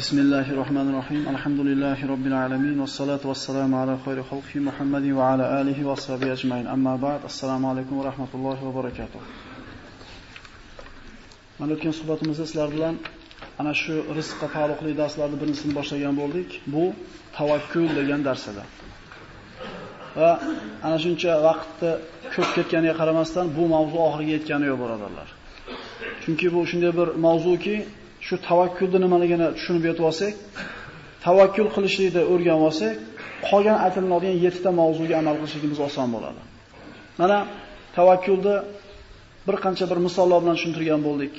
بسم الله الرحمن الرحيم الحمد لله رب العالمين والصلاة والسلام على خير خلق محمد وعلى آله وصحبه أجمعين أما بعد السلام عليكم ورحمة الله وبركاته Mana o'tgan suhbatimizda sizlar bilan ana shu rizqqa taalluqli darslarni birinchisini boshlagan bo'ldik. Bu tavakkul degan dars edi. Va ana shuncha vaqtni ko'p ketganiga qaramasdan bu mavzu oxiriga yetgani yo'q birodarlar. Chunki bu shunday bir mavzuki, shu tavakkulni nimaligini tushunib yetib olsak, tavakkul qilishlikni o'rganib olsak, qolgan aytiladigan 7 ta mavzuga amal qilishimiz oson bo'ladi. Mana tavakkulni bir qancha bir misollar bilan tushuntirgan bo'ldik.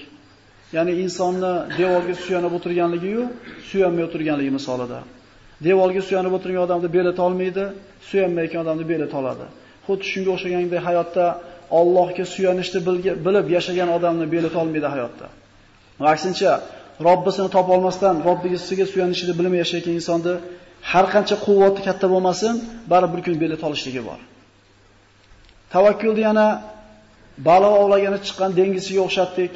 Ya'ni insonni devorga suyanib o'tirganligi-yu, suyanmay o'tirganligi misolida. Devorga suyanib o'tirgan odamni belata olmaydi, suyanmayotgan odamni belata oladi. Xuddi shunga o'xshagandek hayotda Allohga suyanishni bilib yashagan odamni belata olmaydi hayotda. Aksincha, Robbisini topa olmasdan Robbisiga suyanishni bilmay yashayotgan insonda har qancha quvvati katta bo'lmasin, baribir bir kun beli tolishligi bor. Tavakkulni yana baliq ovlagani chiqqan dengizga o'xshatdik.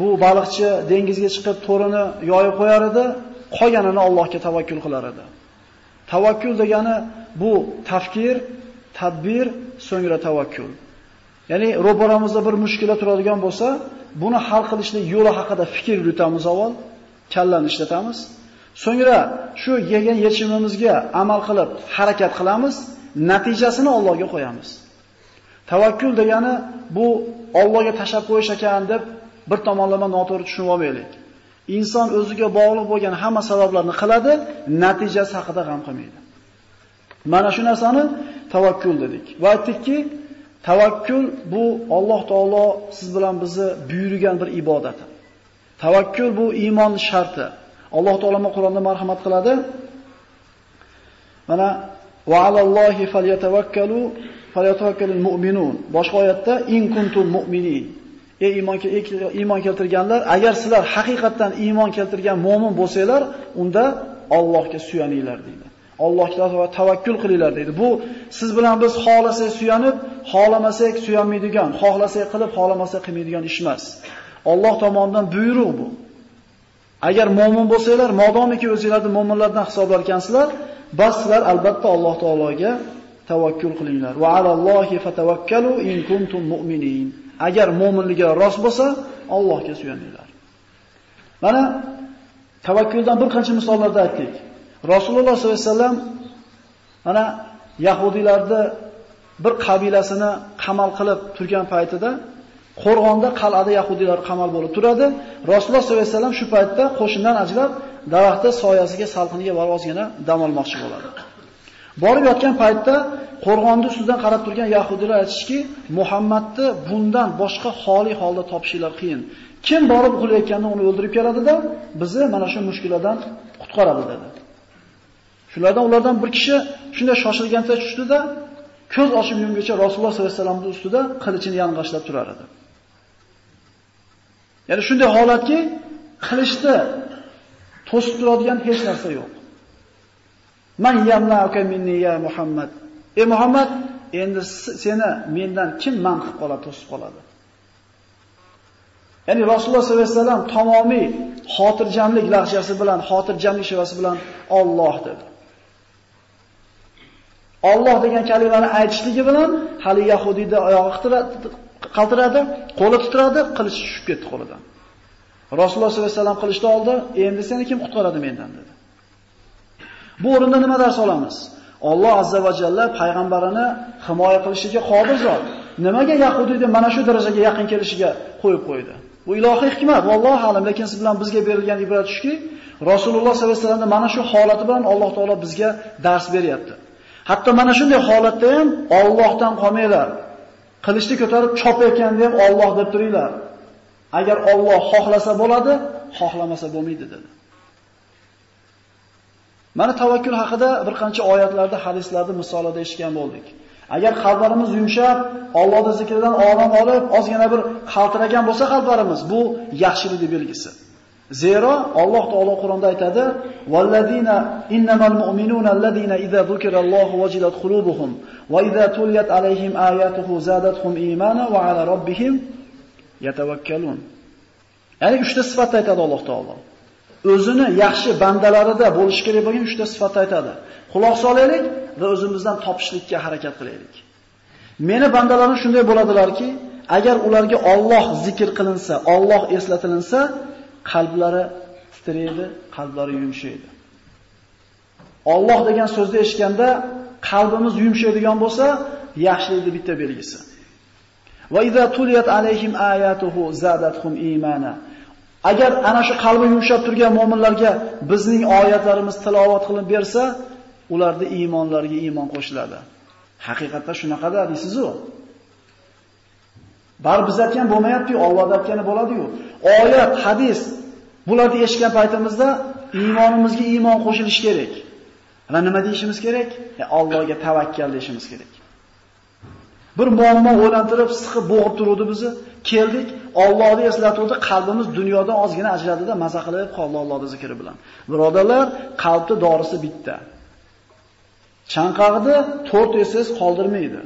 Bu baliqchi dengizga chiqib to'rini yoyib qo'yar edi, qolganini Allohga tavakkul qilar edi. Tavakkul degani bu tafkir, tadbir, so'ngra tavakkul. Ya'ni ro'baramizda bir mushkula turadigan bo'lsa, buni hal qilishlik yo'li haqida fikr yuritamiz avval, kallani ishlatamiz. So'ngra shu yegan yechimimizga amal qilib harakat qilamiz, natijasini Allohga qo'yamiz. Tavakkul degani bu Allohga tashlab qo'yish ekan deb bir tomonlama noto'g'ri tushunib olmaylik. Inson o'ziga bog'liq bo'lgan hamma sabablarni qiladi, natijasi haqida g'am qilmaydi. Mana shu narsani tavakkul dedik. Va aytdikki, Tavakkul bu Alloh taolo siz bilan bizni buyurgan bir ibodati. Tavakkul bu iymon sharti. Alloh taolo Qur'onda marhamat qiladi. Mana va alallohi falyatavakkalu falyatavakkalul mu'minun. Boshqa oyatda in kuntum mu'minin. Ey iymon iymon keltirganlar, agar sizlar haqiqatdan iymon keltirgan mu'min bo'lsanglar, unda Allohga suyaninglar deydi. Allohga tavakkul qilinglar deydi. Bu siz bilan biz xohlasak suyanib, xohlamasak suyanmaydigan, xohlasak qilib, xohlamasak qilmaydigan ish emas. Alloh tomonidan buyruq bu. Agar mu'min bo'lsanglar, modomiki o'zingizlarni mu'minlardan hisoblar ekansizlar, bas sizlar albatta Alloh taologa tavakkul qilinglar. Va alallohi fatawakkalu in kuntum mu'minin. Agar mu'minligingiz rost bo'lsa, Allohga suyaninglar. Mana tavakkuldan bir qancha misollarda aytdik. Rasululloh sollallohu alayhi vasallam mana yahudiylarni bir qabilasini qamal qilib turgan paytida qo'rg'onda qal'ada yahudiylar qamal bo'lib turadi. Rasululloh sollallohu alayhi vasallam shu paytda qo'shindan ajrab daraxtda soyasiga salqiniga borib ozgina dam olmoqchi bo'ladi. Borib yotgan paytda qo'rg'onning ustidan qarab turgan yahudiylar aytishki, Muhammadni bundan boshqa xoli holda topishinglar qiyin. Kim borib qulayotganda uni o'ldirib keladida, bizni mana shu mushkuladan qutqaradi dedi. Shulardan ulardan bir kishi shunday shoshilgancha tushdida, ko'z ochib yumguncha Rasululloh sollallohu alayhi vasallamning ustida qilichini yang'ashlab turar edi. Ya'ni shunday holatki, qilichni to'sib turadigan hech narsa yo'q. Man yamna'uka minni ya Muhammad. Ey Muhammad, endi seni mendan kim man qilib qoladi, to'sib qoladi? Ya'ni Rasululloh sollallohu alayhi vasallam tamomiy xotirjamlik lahjasi bilan, xotirjamlik shivasi bilan Alloh dedi. Alloh degan kalimani aytishligi bilan hali yahudiyda oyog'i qaltiradi, qo'li titradi, qilichi tushib ketdi qo'lidan. Rasululloh sollallohu alayhi vasallam qilichni oldi, endi seni kim qutqaradi mendan dedi. Bu o'rinda nima dars olamiz? Alloh azza va jalla payg'ambarini himoya qilishiga qodir zot. Nimaga yahudiyni mana shu darajaga yaqin kelishiga qo'yib qo'ydi? Bu ilohiy hikmat, vallohu alam, lekin siz bilan bizga berilgan ibrat shuki, Rasululloh sollallohu alayhi vasallamning mana shu holati bilan Alloh taolo bizga dars beryapti. Hatto mana shunday holatda ham Allohdan qolmanglar. Qilishni ko'tarib chopayotganda ham Alloh deb turinglar. Agar Alloh xohlasa bo'ladi, xohlamasa bo'lmaydi dedi. Mana tavakkul haqida bir qancha oyatlarda, hadislarda, misolida eshitgan bo'ldik. Agar qalblarimiz yumshab, Allohning zikridan orom olib, ozgina bir qaltiragan bo'lsa qalblarimiz, bu yaxshilik belgisi. Zero Alloh taolo Qur'onda aytadi: "Vallazina innamal mu'minuna allazina idza zukirallohu wajilat qulubuhum va idza tuliyat alayhim ayatuhu zadatuhum iymana va ala robbihim yatawakkalun." Ya'ni uchta sifatni aytadi Alloh taolo. o'zini yaxshi bandalarida bo'lish kerak bo'lgan uchta sifatni aytadi. Quloq solaylik va o'zimizdan topishlikka harakat qilaylik. Meni bandalarim shunday bo'ladilarki, agar ularga Alloh zikr qilinsa, Alloh eslatilinsa, qalblari titraydi, qalblari yumshaydi. Alloh degan so'zni eshitganda qalbimiz yumshaydigan bo'lsa, yaxshilikni bitta belgisi. Va iza tuliyat alayhim ayatuhu zadatuhum imana. Agar ana shu qalbi yumshab turgan mu'minlarga bizning oyatlarimiz tilovat qilinib bersa, ularda iymonlarga iymon qo'shiladi. Haqiqatda shunaqada deysiz-ku. Bar biz aytgan bo'lmayapti-yu, Alloh aytgani bo'ladi-yu. Oyat, hadis bularni eshitgan paytimizda iymonimizga iymon qo'shilish kerak. Va nima deyishimiz kerak? E, Allohga tavakkal deyishimiz kerak. Bir muammo o'ylantirib, siqib bo'g'ib turdi bizni. Keldik, Allohni eslatuvdi, qalbimiz dunyodan ozgina ajradida maza qilib qoldi Allohning zikri bilan. Birodarlar, qalbni dorisi bitta. Chanqog'ida to'rt esiz qoldirmaydi.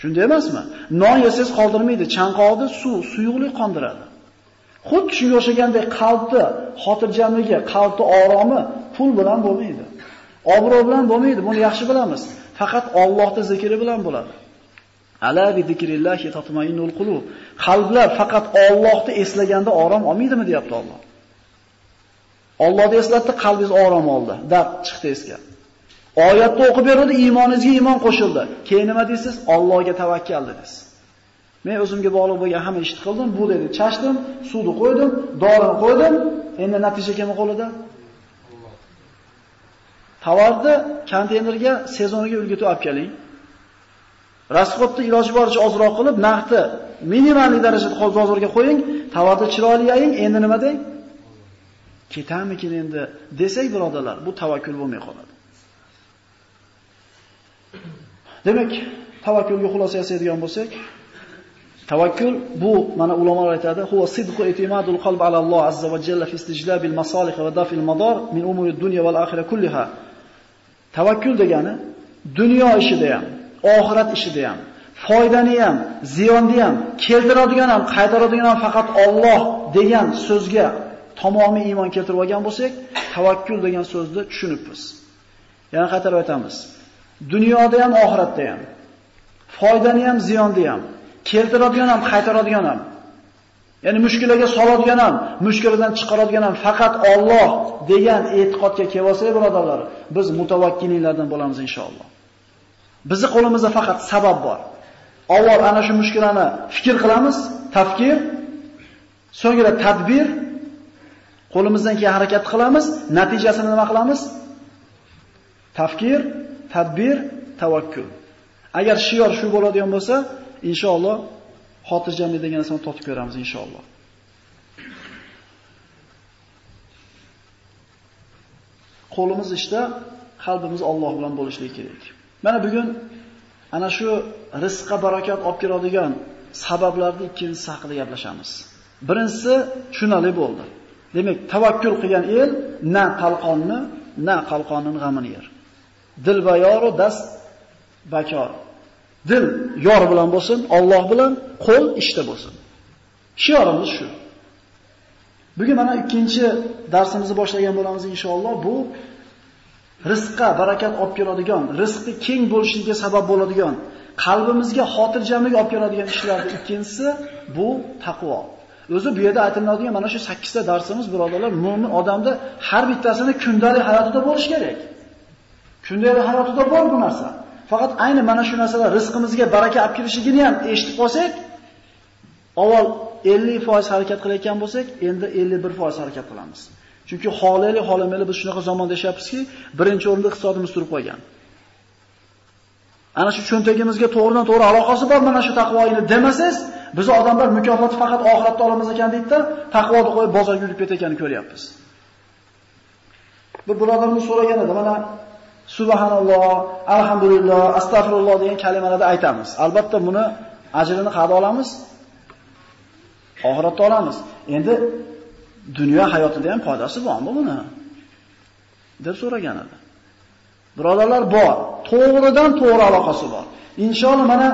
Shunday emasmi? Non yesangiz qoldirmaydi, chanqoqni suv, suyuqlik qondiradi. Xuddi shunga o'xshagandek qalbni xotirjamligi, qalbni oromi pul bilan bo'lmaydi. Obro' bilan bo'lmaydi, buni yaxshi bilamiz. Faqat Allohning zikri bilan bo'ladi. Ala bi zikrillahi tatmainul qulub. Qalblar faqat Allohni eslaganda orom olmaydimi, deyapti Alloh. Allohni eslatdi, qalbingiz orom oldi, dard chiqdi esga. Oyatni o'qib berdi, iymoningizga iymon qo'shildi. Keyin nima deysiz? Allohga tavakkal dedingiz. Men o'zimga bog'liq bo'lgan hamma ishni qildim, bu dedi, chashdim, suvni qo'ydim, dorini qo'ydim, endi natija kim qo'lida? Tovarni konteynerga sezoniga ulgutib olib keling. Rasxodni iloji boricha ozroq qilib, narxni minimal darajada bozorga qo'ying, tovarni chiroyli yaying, endi nima deng? Ketamikin endi desak, birodalar, bu tavakkul bo'lmay qoladi. Demak, tavakkulga xulosa yasaydigan bo'lsak, tavakkul bu mana ulamolar aytadi, huwa sidqu itimadul qalb ala Alloh azza va jalla fi istijlabil masalih va dafil madar min umuri dunya val oxira kulliha. Tavakkul degani dunyo ishida ham, oxirat ishida ham, foydani ham, ziyonni ham keltiradigan ham, qaytaradigan ham faqat Alloh degan so'zga tamomiy iymon keltirib olgan bo'lsak, tavakkul degan so'zni tushunibmiz. Yana qaytarib aytamiz. Dunyoda ham, oxiratda ham, foydani ham, ziyonni ham, keltiradigan ham, qaytaradigan ham, ya'ni mushkulaga soladigan ham, mushkuladan chiqaradigan ham faqat Alloh degan e'tiqodga kelib olsak, birodarlar, biz mutavakkilinglardan bo'lamiz inshaalloh. Bizning qo'limizda faqat sabab bor. Avval ana shu mushkulani fikr qilamiz, tafkir, so'ngra tadbir, qo'limizdan keyin harakat qilamiz, natijasini nima qilamiz? Tafkir, tadbir, tavakkul. Agar shior shu bo'ladigan bo'lsa, inshaalloh xotirjamlik degan narsani totib ko'ramiz inshaalloh. Qo'limiz ishda, qalbimiz Alloh bilan bo'lishligi kerak. Mana bugun ana shu rizqqa barakat olib keladigan sabablarni ikkinchisi haqida gaplashamiz. Birinchisi tushunali bo'ldi. Demak, tavakkul qilgan el na qalqonni, na qalqonning g'amini yer. Dil va yoru dast bakor. Dil yor bilan bo'lsin, Alloh bilan, qo'l ishda bo'lsin. Shiorimiz shu. Bugun mana ikkinchi darsimizni boshlagan bo'lamiz inshaalloh. Bu rizqqa barakat olib keladigan, rizqni keng bo'lishiga sabab bo'ladigan, qalbimizga xotirjamlik olib keladigan ishlarning ikkinchisi bu taqvo. O'zi bu yerda aytiladigan mana shu 8 ta darsimiz birodarlar, mu'min odamda har bittasini kundalik hayotida bo'lish kerak. Shundaylar hayotida bor bu narsa. Faqat ayni mana shu narsalar rizqimizga baraka olib kirishligini ham eshitib qolsak, avval 50% harakat qilayotgan bo'lsak, endi 51% harakat qilamiz. Chunki xolaylik, xolamaylik biz shunaqa zamonda yashayapmizki, birinchi o'rinda iqtisodimiz turib qolgan. Ana shu cho'ntagimizga to'g'ridan to'g'ri aloqasi bor mana shu taqvoyini demasangiz, biz odamlar mukofotni faqat oxiratda olamiz ekan deydi-da, taqvoni qo'yib bozorga yurib ketayotganini ko'ryapmiz. Bir birodarimiz so'ragan edi, mana subhanalloh, alhamdulillah, astag'firulloh degan kalimalarni aytamiz. Albatta buni ajrini qada olamiz? Oxiratda olamiz. Endi dunyo hayotida ham foydasi bormi buni? deb so'ragan edi. Birodarlar bor, to'g'ridan to'g'ri aloqasi bor. Inshaalloh mana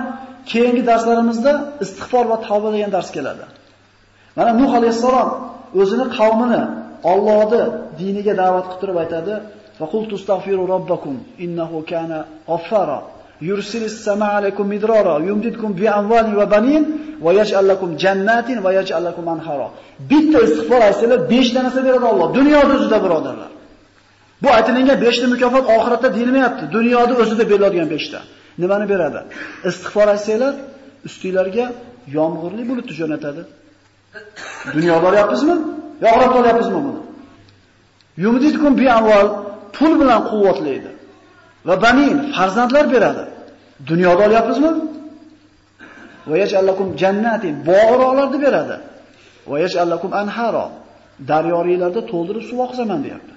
keyingi darslarimizda istig'for va tavba degan dars keladi. Mana Nuh alayhisalom o'zini qavmini Allohni diniga da'vat qilib turib aytadi: "Va qul tustagfiru robbakum innahu kana g'affara yursilis samaa alaykum midrara yumdidkum bi amwalin va banin va yaj'al lakum jannatin va lakum anhara." Bitta istig'for aytsalar 5 ta narsa beradi Alloh dunyoda o'zida birodarlar. Bu aytilgan 5 ta mukofot oxiratda deyilmayapti. Dunyoda o'zida beriladigan 5 ta. Nimani beradi? Istig'for aytsanglar, ustinglarga yomg'irli bulutni jo'natadi. Dunyoda olyapmizmi? Yo oxiratda olyapmizmi buni? Yumditkum bi amval pul bilan quvvatlaydi. Va banin farzandlar beradi. Dunyoda olyapmizmi? Va yaj'alakum jannatin bog'roqlarni beradi. Va yaj'alakum anharo daryoringlarda to'ldirib suv oqizaman deyapti.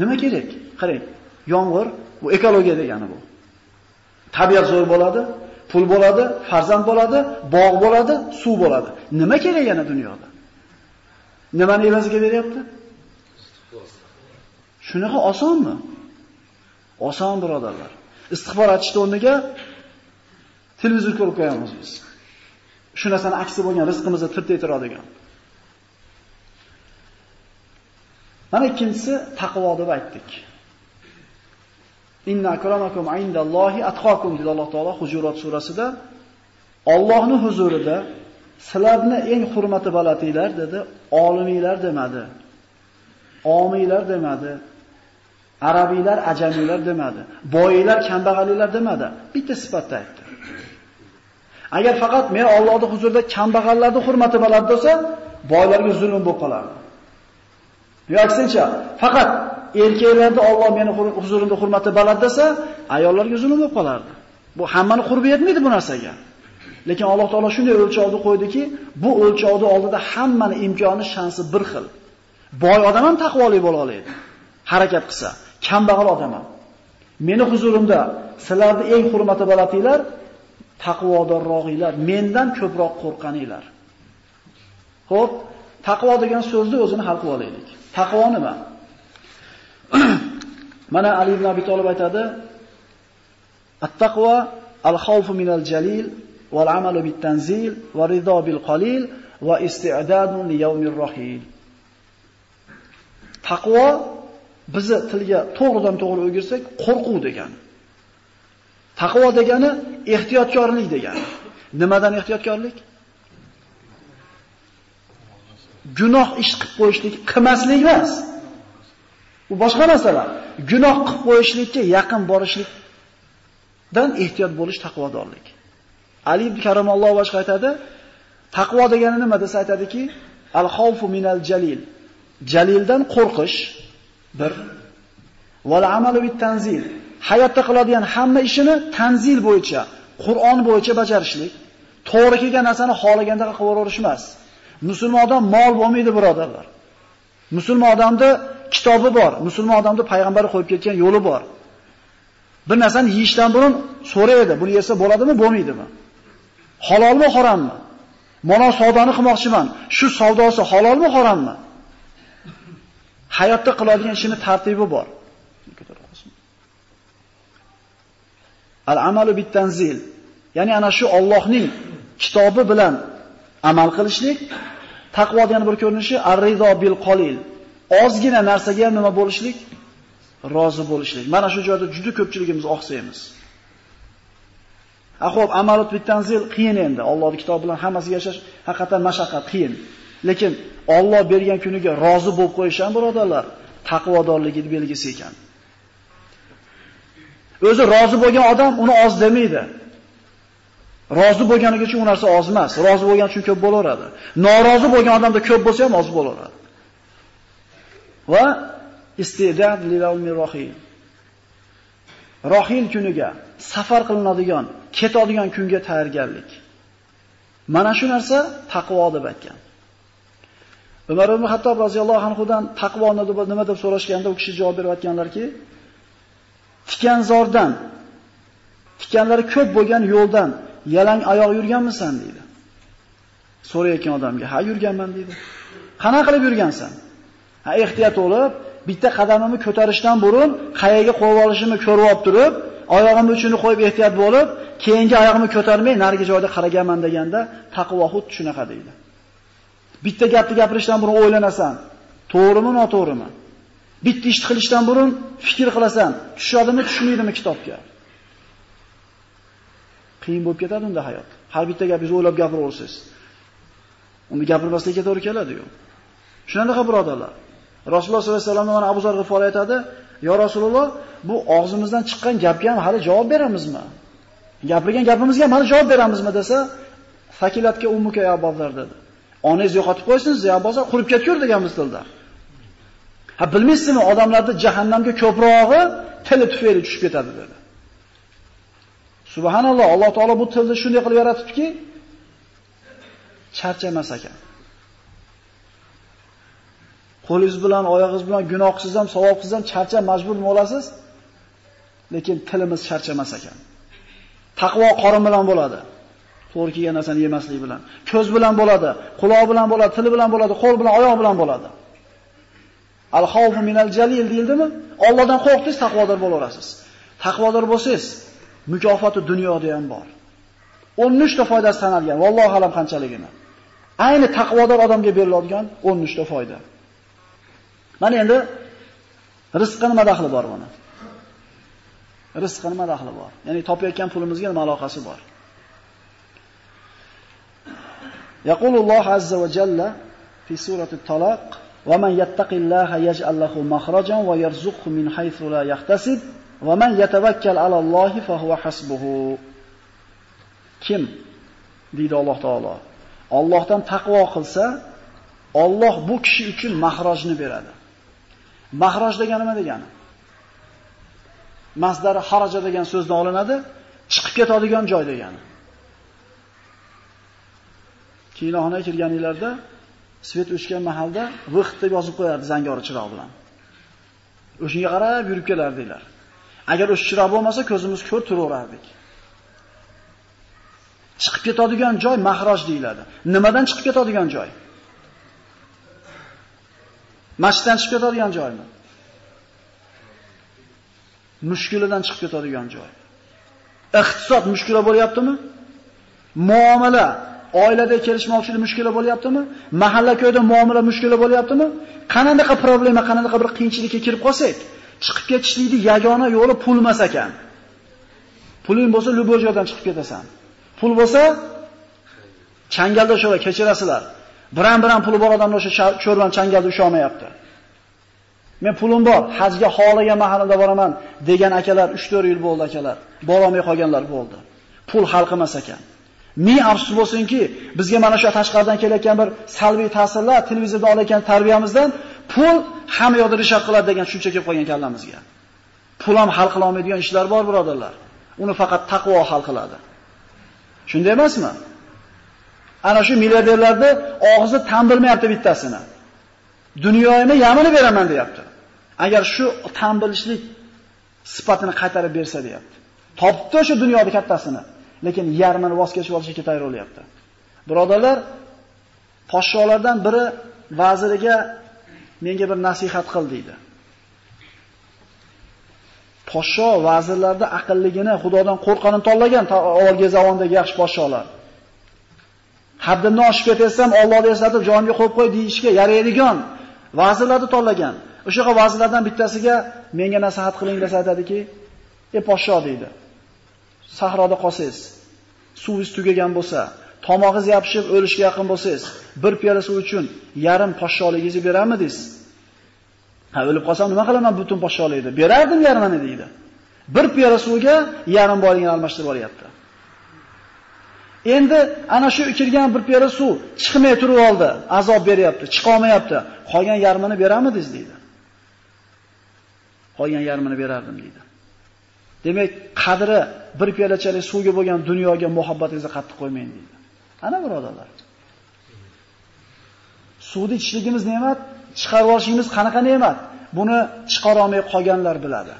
Nima kerak? Qarang, yomg'ir bu ekologiya degani bu. Tabiat zo'r bo'ladi, pul bo'ladi, farzand bo'ladi, bog' bo'ladi, suv bo'ladi. Nima kerak yana dunyoda? Nimani evaziga beryapti? Shunaqa osonmi? Oson birodarlar. Istig'for aytishni o'rniga televizor ko'rib qo'yamiz biz. Shu narsani aksi bo'lgan rizqimizni tirtaytiradigan. Mana ikkinchisi taqvo deb aytdik. Inna akramakum indallohi atqakum dedi Alloh taolo Hujurat surasida. Allohning huzurida sizlarni eng hurmati balatinglar dedi, olimiylar demadi. Omiylar demadi. Arabiylar, ajamiylar demadi. Boylar, kambag'alliklar demadi. Bitta sifatda aytdi. Agar faqat men Allohning huzurida kambag'allarni hurmati baland bo'lsa, boylarga zulm bo'lib qolardi. Yo'qsincha, faqat erkaklarni Alloh meni huzurimda hurmati baland desa, ayollarga zulm bo'lib qolardi. Bu hammani qurbi yetmaydi bu narsaga. Lekin Alloh taolo shunday o'lchovni qo'ydiki, bu o'lchovni oldida hammani imkoni, shansi bir xil. Boy odam ham taqvoli bo'la oladi. Harakat qilsa, kambag'al odamman. Meni huzurimda sizlarni eng hurmati balatinglar taqvodorroqinglar, mendan ko'proq qo'rqaninglar. Xo'p, taqvo degan so'zni o'zini hal qilib olaylik. Taqvo nima? Mana Ali ibn Abi Talib aytadi: "At-taqvo al-xawfu minal jalil wal amalu bit-tanzil va rido bil qalil va isti'dadun li yawmir rahil." Taqvo bizni tilga to'g'ridan to'g'ri o'girsak, qo'rquv degani. Taqvo degani ehtiyotkorlik degani. Nimadan ehtiyotkorlik? Gunoh ish qilib qo'yishlik, qilmaslik emas. Bu boshqa masala. Gunoh qilib qo'yishlikka yaqin borishlikdan ehtiyot bo'lish taqvodorlik. Ali ibn Karamalloh boshqa aytadi, taqvo degani nima desa aytadiki, al-xawfu minal jalil. Jalildan qo'rqish bir val amalu bit tanzil. Hayotda qiladigan hamma ishini tanzil bo'yicha, Qur'on bo'yicha bajarishlik. To'g'ri kelgan narsani xohlaganda qilaverish emas. Musulmon odam mol bo'lmaydi, birodarlar. Musulmon odamda kitobi bor, musulmon odamda payg'ambari qo'yib ketgan yo'li bor. Bir narsani yeyishdan burun so'raydi, buni yesa bo'ladimi, bo'lmaydimi? Halolmi, harommi? Mana savdoni qilmoqchiman. Shu savdosi halolmi, harommi? Hayotda qiladigan ishini tartibi bor. Al-amalu bit-tanzil. Ya'ni ana shu Allohning kitobi bilan amal qilishlik taqvo degan bir ko'rinishi ar-rizo bil qolil. Ozgina narsaga ham nima bo'lishlik? Rozi bo'lishlik. Mana shu joyda juda ko'pchiligimiz oqsaymiz. Ha xo'p, amalut bit tanzil qiyin endi. Allohning kitobi bilan hammasiga yashash haqiqatan mashaqqat qiyin. Lekin Alloh bergan kuniga rozi bo'lib qo'yish ham birodarlar, taqvodorligining belgisi ekan. O'zi rozi bo'lgan odam uni oz demaydi. Rozi bo'lganiga uchun u narsa oz emas. Rozi bo'lgan uchun ko'p bo'laveradi. Norozi bo'lgan odamda ko'p bo'lsa ham oz bo'laveradi. Va istidad lilawmi rohil. Rohil kuniga safar qilinadigan, ketadigan kunga tayyorgarlik. Mana shu narsa taqvo deb aytgan. Umar ibn Hattob roziyallohu anhudan taqvo nima deb so'rashganda u kishi javob berayotganlarki, tikanzordan, tikanlari ko'p bo'lgan yo'ldan yalang oyoq yurganmisan deydi. So'rayotgan odamga, "Ha, yurganman" deydi. "Qana qilib yurgansan?" "Ha, ehtiyot bo'lib, bitta qadamimni ko'tarishdan burun qayerga qo'yib olishimni ko'rib olib turib, oyog'imni uchini qo'yib ehtiyot bo'lib, keyingi oyog'imni ko'tarmay narigi joyda qaraganman" deganda taqvo xuddi shunaqa deydi. Bitta gapni gapirishdan burun o'ylanasan. To'g'rimi, noto'g'rimi? Bitta ishni qilishdan burun fikr qilasan. Tushadimi, tushmaydimi kitobga? Qiyin bo'lib ketadi unda hayot. Har bitta gapingizni o'ylab gapiraversiz. Uni gapirmaslikka to'g'ri keladi-yu. Shunaqa birodarlar. Rasululloh sollallohu alayhi vasallam mana Abu Zar G'iforiy aytadi, "Ya Rasululloh, bu og'zimizdan chiqqan gapga ham hali javob beramizmi? Gapirgan gapimizga ham hali javob beramizmi?" desa, "Fakilatga ummuka ya Abu dedi. Onangiz yo'qotib qo'ysin, ya Abu qurib ketgur deganmiz tilda. Ha bilmaysizmi, odamlarda jahannamga ko'prog'i tili tufayli tushib ketadi dedi. Subhanalloh, Alloh taolo bu tilni shunday qilib yaratibdiki, charchamas ekan. Qo'lingiz bilan, oyog'ingiz bilan gunohsiz ham, savobsiz ham charchab majbur bo'lasiz, lekin tilimiz charchamas ekan. Taqvo qorin bilan bo'ladi. To'g'ri kelgan narsani yemaslik bilan. Ko'z bilan bo'ladi, quloq bilan bo'ladi, til bilan bo'ladi, qo'l bilan, oyoq bilan bo'ladi. Al-xavfu minal jalil deyildimi? Allohdan qo'rqdingiz, taqvodor bo'laverasiz. Taqvodor bo'lsangiz, mukofoti dunyoda ham bor. 13 ta foydasi sanalgan. Vallohu alam qanchaligini. Ayni taqvodor odamga beriladigan 13 ta foyda. Mana endi rizqqa nima daxli bor buni? Rizqqa nima daxli bor? Ya'ni topayotgan pulimizga nima aloqasi bor? يقول azza va jalla fi surati الطلاق va man الله يجعل له makhrajan ويرزقه من min لا la yahtasib يتوكل man yatawakkal فهو حسبه. Kim deydi Alloh taolo. Allohdan taqvo qilsa, Alloh bu kishi uchun mahrojni beradi. Mahroj degani nima degani? Masdari haraja degan so'zdan olinadi, chiqib ketadigan joy degani. Kinoxonaga kirganinglarda svet o'chgan mahalda vix deb yozib qo'yardi zangori chiroq bilan. O'shunga qarab yurib kelardinglar. Agar o'sha chiroq bo'lmasa ko'zimiz ko'r turaverardik. Chiqib ketadigan joy mahroj deyiladi. Nimadan chiqib ketadigan joy? Masjiddan chiqib ketadigan joymi? Mushkulidan chiqib ketadigan joy. Iqtisod mushkula bo'lyaptimi? Muomala, oilada kelishmovchilik mushkula bo'lyaptimi? Mahalla ko'yda muomala mushkula bo'lyaptimi? Qanaqa problema, qanaqa bir qiyinchilikka kirib qolsak, chiqib ketishlikning yagona yo'li pul emas ekan. Puling bo'lsa, любой joydan chiqib ketasan. Pul bo'lsa, changalda o'sha kechirasizlar. Biran-biran puli bor odamlar o'sha cho'rvan changalda usholmayapti. Men pulim bor, hajga xohlagan mahallada boraman degan akalar 3-4 yil bo'ldi akalar. Bora olmay qolganlar bo'ldi. Pul xalq emas ekan. Ming afsus bo'lsinki, bizga mana shu tashqaridan kelayotgan bir salbiy ta'sirlar, televizorda olayotgan tarbiyamizdan pul hamma yoqda rishat qiladi degan tushuncha kelib qolgan kallamizga. Pul ham hal qila olmaydigan ishlar bor, birodarlar. Uni faqat taqvo hal qiladi. Shunday emasmi? Ana shu milliarderlarni og'zi tan bilmayapti bittasini. Dunyoyimni yamini beraman deyapti. Agar shu tan bilishlik sifatini qaytarib bersa deyapti. Topdi o'sha dunyoda kattasini, lekin yarmini voz kechib olishga tayyor bo'lyapti. Birodarlar, podsholardan biri vaziriga menga bir nasihat qil deydi. Podsho vazirlarda aqlligini, Xudodan qo'rqqanini tanlagan avvalgi zamondagi yaxshi podsholar. Haddimni oshib ketsam, Allohni eslatib jonimga qo'yib qo'y deyishga yaraydigan vazirlarni tanlagan. O'shaqa vazirlardan bittasiga menga nasihat qiling desa aytadiki, "Ey podsho" deydi. Sahroda qolsangiz, suvingiz tugagan bo'lsa, tomog'ingiz yopishib o'lishga yaqin bo'lsangiz, bir piyola suv uchun yarim poshsholigingizni beramidingiz? Ha, o'lib qolsam nima qilaman butun podsholikni? Berardim yarmini deydi. Bir piyola suvga yarim boyligini almashtirib olyapti. Endi ana shu ichilgan bir piyola suv chiqmay turib oldi, azob beryapti, chiqa olmayapti. Qolgan yarmini beramidingiz deydi. Qolgan yarmini berardim deydi. Demak, qadri bir piyolachalik suvga bo'lgan dunyoga muhabbatingizni qattiq qo'ymang deydi. Ana birodarlar. Suvni ichishligimiz ne'mat, chiqarib olishimiz qanaqa ne'mat? Buni chiqara olmay qolganlar biladi.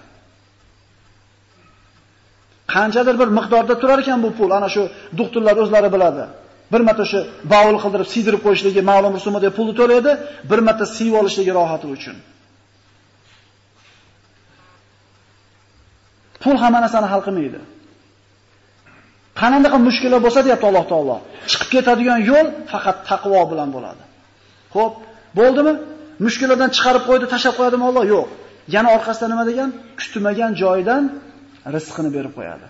Qanchadir bir miqdorda turar ekan bu pul, ana shu doktorlar o'zlari biladi. Bir marta shu bavul qildirib, sidirib qo'yishligi ma'lum rusumda pulni to'laydi, bir marta siyib olishligi rohati uchun. Pul hamma narsani hal qilmaydi. Qanaqa mushkullar bo'lsa deyapti Alloh taolo. Chiqib ketadigan yo'l faqat taqvo bilan bo'ladi. Xo'p, bo'ldimi? Mushkullardan chiqarib qo'ydi, tashab qo'yadimi Alloh? Yo'q. Yana orqasidan nima degan? Kutmagan joydan rizqini berib qo'yadi.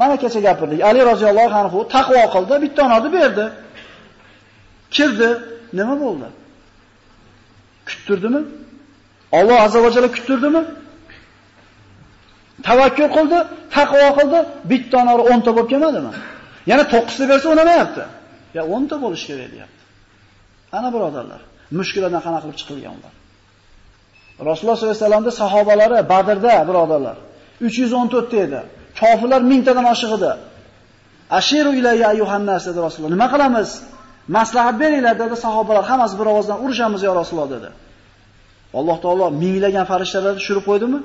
Mana kecha gapirdik. Ali roziyallohu anhu taqvo qildi, bitta onani berdi. Kirdi, nima bo'ldi? Kuttirdimi? Alloh azza va jalla kuttirdimi? Tavakkul qildi, taqvo qildi, bitta onori 10 ta bo'lib kelmadimi? Yana 9 ta bersa o'namayapti. Ya 10 ta bo'lish kerak deyapti. Ana birodarlar, mushkuladan qanaqa qilib chiqilgan ular. Rasululloh sollallohu alayhi vasallamda sahobalari Badrda birodarlar 314 ta edi. Kofirlar 1000 tadan oshiq edi. Ashiru ilayya ayyuhannas dedi Rasululloh. Nima qilamiz? Maslahat beringlar dedi sahobalar. Hammasi bir ovozdan urushamiz yo Rasululloh dedi. Alloh taolo minglagan farishtalarni tushirib qo'ydimi?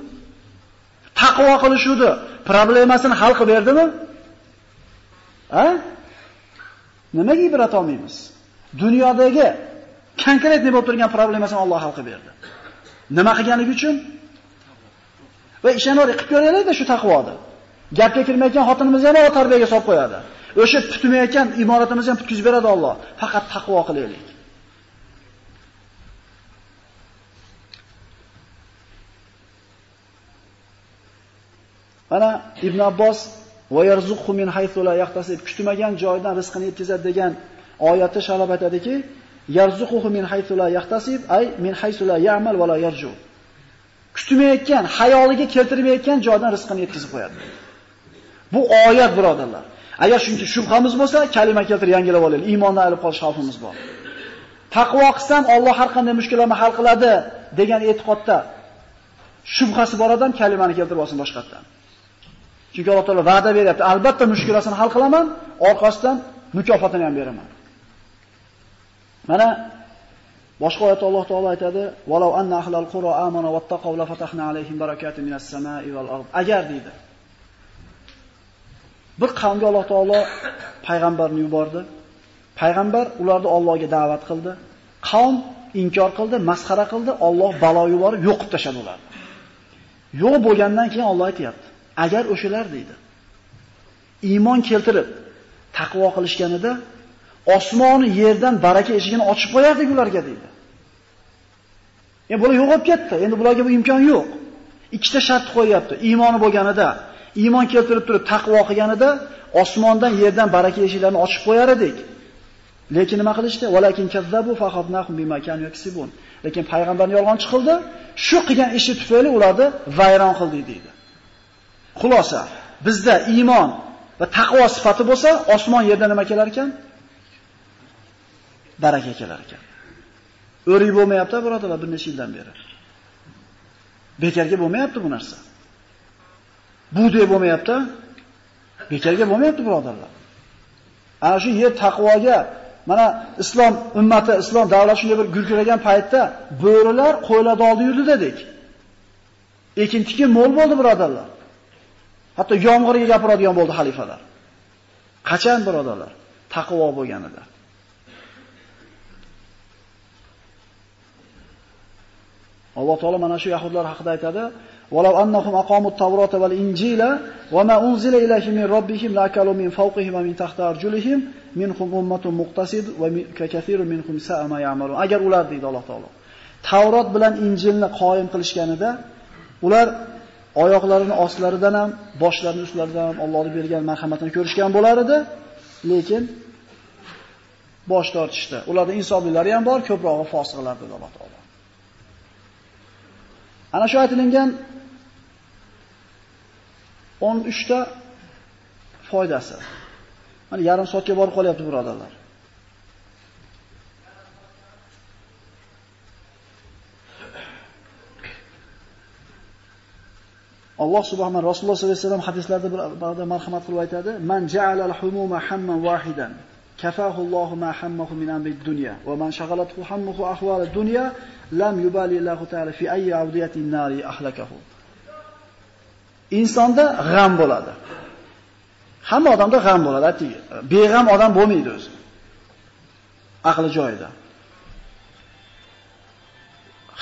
Taqvo qilishuvdi. Problemasini hal qilib berdimi? A? Nimaga ibrat olmaymiz? Dunyodagi konkretni bo'lib turgan problemasini Alloh hal qilib berdi. Nima qilganligi uchun? Va ishonavering, qilib ko'raylik-da shu taqvoni. Gapga kirmayotgan xotinimizni ham tarbiyaga solib qo'yadi. O'sha putmayotgan imoratimizni ham putkizib beradi Alloh. Faqat taqvo qilaylik. Mana Ibn Abbos va yarzuqhu min haythu la yahtasib kutmagan joydan rizqini yetkazadi degan oyati sharab aytadiki, yarzuquhu min haythu la yahtasib ay min haythu la ya'mal va la yarju. Kutmayotgan, hayoliga keltirmayotgan joydan rizqini yetkazib qo'yadi. Bu oyat birodarlar. Agar shuncha shubhamiz bo'lsa, kalima keltirib yangilab olaylik. Iymondan ayrilib qolish xavfimiz bor. Taqvo qilsam Alloh har qanday mushkullarni hal qiladi degan e'tiqodda shubhasi bor odam kalimani keltirib olsin boshqatdan. Chunki Alloh taolo va'da beryapti. Albatta mushkulasini hal qilaman, orqasidan mukofotini ham beraman. Mana boshqa oyatda Alloh taolo aytadi: "Walau anna ahlal qura amanu wattaqaw la fatahna alayhim barakatin minas samai wal ard." Agar deydi. Bir qavmga Alloh taolo payg'ambarni yubordi. Payg'ambar ularni Allohga da'vat qildi. Qavm inkor qildi, masxara qildi, Alloh balo yuborib yo'qib tashladi ularni. Yo'q bo'lgandan keyin Alloh aytayapti: Agar o'shalar deydi, iymon keltirib taqvo qilishganida osmoni yerdan baraka eshigini ochib qo'yardik ularga deydi. Endi bular yo'qolib ketdi. Endi bularga bu imkon yo'q. Ikkita shart qo'yyapti. Iymoni bo'lganida, iymon keltirib turib taqvo qilganida osmondan yerdan baraka eshiklarini ochib qo'yar edik. Lekin nima qilishdi? Walakin kazzabu faqatnahum bima kanu yaksibun. Lekin payg'ambarni yolg'onchi qildi. Shu qilgan ishi tufayli ularni vayron qildi deydi. Xulosa, bizda iymon va taqvo sifati bo'lsa, osmon yerda nima kelar ekan? Baraka kelar ekan. O'rik bo'lmayapti, birodalar, bir necha yildan beri. Bekarga bo'lmayapti bu narsa. Buday bo'lmayapti. Bekarga bo'lmayapti, birodarlar. Ana shu yer taqvoga Mana islom ummati, islom davlati shunday bir gurkiragan paytda bo'rilar qo'ylar oldi yurdi dedik. Ekin tikin mo'l bo'ldi, birodarlar. Hatto yomg'irga gapiradigan bo'ldi xalifalar. Qachon birodarlar? Taqvo bo'lganida. Alloh taolo mana shu yahudlar haqida aytadi: "Walau annahum aqamut tavrota val injila va unzila ilayhim min robbihim lakalu min fawqihim va min tahti arjulihim minhum ummatun muqtasid va kathirun minhum sa'a ma ya'malun." Agar ular deydi Alloh taolo Tavrot bilan Injilni qoyim qilishganida ular oyoqlarini ostlaridan ham, boshlarini ustlaridan ham Allohning bergan marhamatini ko'rishgan bo'lar edi, lekin bosh tortishdi. Ularda insoblilari ham bor, ko'prog'i fosiqlar dedi Alloh taolo. Ana shu aytilgan 13 ta foydasi. Mana yarim soatga borib qolyapti birodarlar. Alloh subhanahu Rasululloh sollallohu alayhi vasallam hadislarda bir marhamat qilib aytadi: "Man ja'ala al-humuma hamman wahidan, kafahu Allohu ma hammahu min amri dunya va man shaghalathu hammuhu ahwal ad-dunya lam yubali Allohu ta'ala fi ayyi awdiyatin nari ahlakahu." Insonda g'am bo'ladi. Hamma odamda g'am bo'ladi, aytdik. Beg'am odam bo'lmaydi o'zi. Aqli joyida.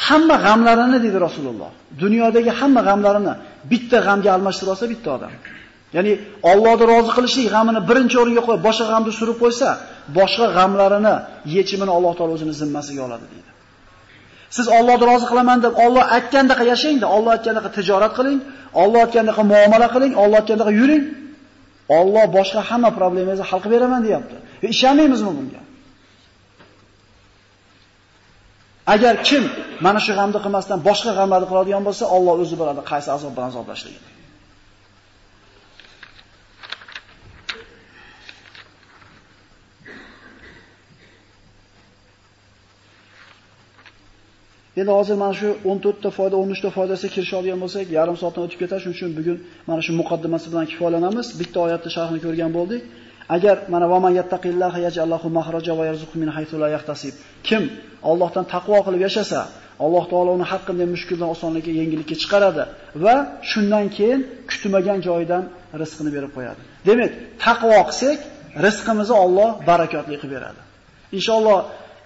Hamma g'amlarini dedi Rasululloh. Dunyodagi hamma g'amlarini bitta g'amga almashtirib bitta odam. Ya'ni Allohni rozi qilishlik g'amini birinchi o'ringa qo'yib, boshqa g'amni surib qo'ysa, boshqa g'amlarini yechimini Alloh taolo o'zining zimmasiga oladi deydi. Siz Allohni rozi qilaman deb Alloh aytgandaqa yashangda, Alloh aytgandaqa tijorat qiling, Alloh aytgandaqa muomala qiling, Alloh aytgandaqa yuring. Alloh boshqa hamma problemingizni hal qilib beraman deyapti. E ishonmaymizmi bunga? Agar kim mana shu g'amni qilmasdan boshqa g'amlarni qiladigan bo'lsa, Alloh o'zi biladi qaysi azob bilan azoblashligini. Endi hozir mana shu 14 ta foyda, 13 ta foydasiga kirishadigan bo'lsak, yarim soatdan o'tib ketar. Shuning uchun bugun mana shu muqaddimasi bilan kifoyalanamiz. Bitta oyatni sharhini ko'rgan bo'ldik. Agar mana va man yattaqillaha yaj'allahu mahraja va yarzuqhu min haythu la yahtasib. Kim Allohdan taqvo qilib yashasa, Alloh taolo uni har qanday mushkuldan osonlikka, yengillikka chiqaradi va shundan keyin kutmagan joydan rizqini berib qo'yadi. Demak, taqvo qilsak, rizqimizni Alloh barakotli qilib beradi. Inshaalloh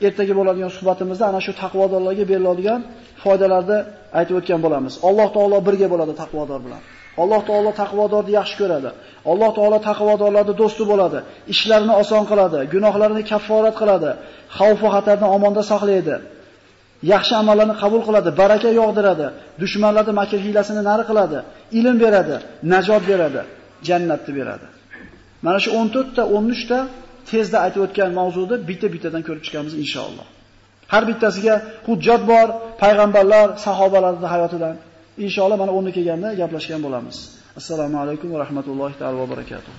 ertaga bo'ladigan suhbatimizda ana shu taqvodorlarga beriladigan foydalarni aytib o'tgan bo'lamiz. Alloh taolo birga bo'ladi taqvodor bilan. Alloh taolo taqvodorni yaxshi ko'radi. Alloh taolo taqvodorlarning do'sti bo'ladi. Ishlarini oson qiladi, gunohlarini kafforat qiladi, xavf va xatardan omonda saqlaydi. Yaxshi amallarni qabul qiladi, baraka yog'diradi, dushmanlarning makr hiylasini nari qiladi, ilm beradi, najot beradi, jannatni beradi. Mana shu 14 ta, 13 ta tezda aytib o'tgan mavzuda bitta-bittadan ko'rib chiqamiz inshaalloh. Har bittasiga hujjat bor, payg'ambarlar, sahobalarning hayotidan. Inshaalloh mana o'rni kelganda gaplashgan bo'lamiz. Assalomu alaykum va rahmatullohi va barakatuh.